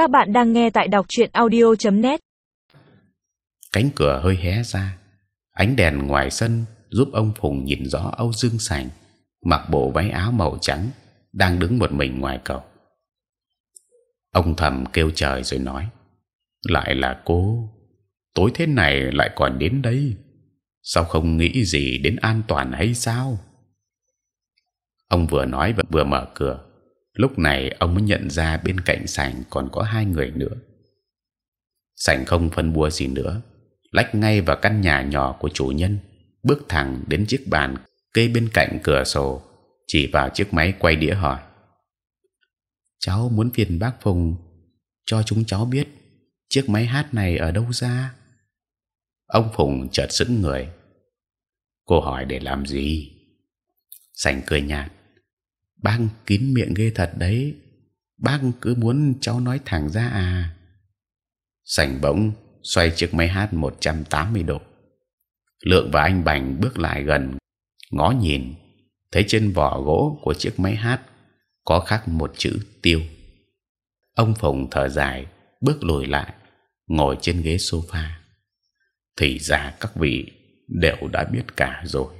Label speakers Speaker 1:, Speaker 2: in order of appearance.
Speaker 1: Các bạn đang nghe tại đọc truyện audio.net.
Speaker 2: Cánh cửa hơi hé ra, ánh đèn ngoài sân giúp ông Phùng nhìn rõ Âu Dương Sành mặc bộ váy áo màu trắng đang đứng một mình ngoài cầu. Ông thầm kêu trời rồi nói: lại là cô, tối thế này lại còn đến đây, sao không nghĩ gì đến an toàn hay sao? Ông vừa nói và vừa mở cửa. Lúc này ông mới nhận ra bên cạnh sảnh còn có hai người nữa. Sảnh không phân bua gì nữa, lách ngay vào căn nhà nhỏ của chủ nhân, bước thẳng đến chiếc bàn kê bên cạnh cửa sổ, chỉ vào chiếc máy quay đĩa hỏi: cháu muốn phiền bác phùng cho chúng cháu biết chiếc máy hát này ở đâu ra? Ông phùng chợt sững người. Cô hỏi để làm gì? Sành cười nhạt. Bác kín miệng ghê thật đấy. Bác cứ muốn cháu nói thẳng ra à? sảnh bỗng xoay chiếc máy hát 180 độ. Lượng và anh Bành bước lại gần, ngó nhìn, thấy trên vỏ gỗ của chiếc máy hát có khắc một chữ tiêu. Ông Phùng thở dài, bước lùi lại, ngồi trên ghế sofa. Thì ra các vị đều đã biết cả rồi.